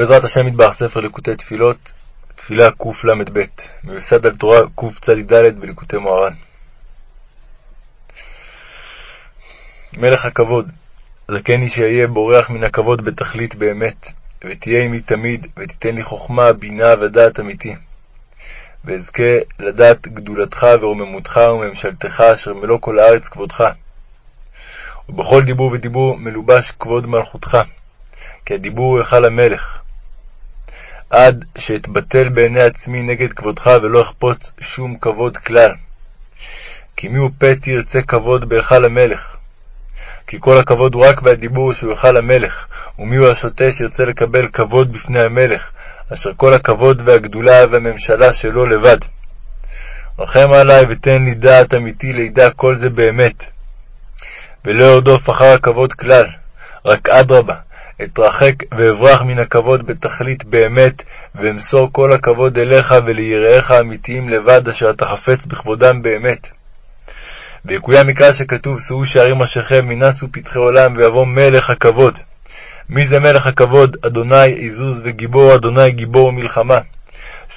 בעזרת השם יתברך ספר ליקוטי תפילות, תפילה קל"ב, מיוסד על תורה קצ"ד בליקוטי מוהר"ן. מלך הכבוד, זכני שאהיה בורח מן הכבוד בתכלית באמת, ותהיה עמי תמיד, ותיתן לי חוכמה, בינה ודעת אמיתי. ואזכה לדעת גדולתך ורוממותך וממשלתך, אשר מלוא כל הארץ כבודך. ובכל דיבור ודיבור מלובש כבוד מלכותך, כי הדיבור הוא היכל המלך. עד שאתבטל בעיני עצמי נגד כבודך ולא אחפוץ שום כבוד כלל. כי מי הוא פה תרצה כבוד בהיכל המלך? כי כל הכבוד הוא רק בהדיבור שהוא היכל המלך, ומי הוא השוטה שירצה לקבל כבוד בפני המלך, אשר כל הכבוד והגדולה והממשלה שלו לבד. רחם עלי ותן לי דעת אמיתי לידע כל זה באמת, ולא ארדוף אחר הכבוד כלל, רק אדרבה, אתרחק ואברח מן הכבוד בתכלית באמת, ואמסור כל הכבוד אליך וליראיך האמיתיים לבד, אשר אתה חפץ בכבודם באמת. ויקוים מקרא שכתוב, שאו שערים אשריכם, מנסו פתחי עולם, ויבוא מלך הכבוד. מי זה מלך הכבוד? אדוני עזוז וגיבור, אדוני גיבור ומלחמה.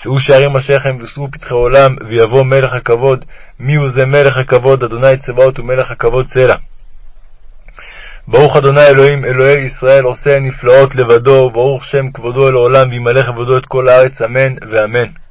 שאו שערים אשריכם ושאו פתחי עולם, ויבוא מלך הכבוד. מי הוא זה מלך הכבוד? אדוני צבאות ומלך הכבוד סלע. ברוך אדוני אלוהים, אלוהי ישראל, עושה נפלאות לבדו, וברוך שם כבודו לעולם, וימלא כבודו את כל הארץ, אמן ואמן.